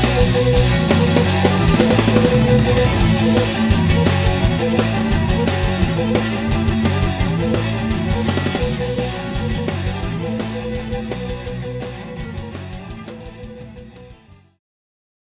Thank you.